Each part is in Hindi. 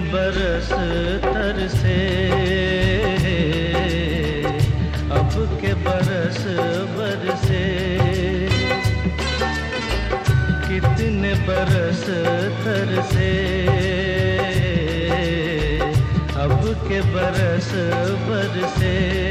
बरस तरसे अब के बरस बरसे। कितने बरस तरसे अब के बरस बरसे।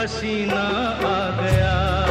पसीना आ गया।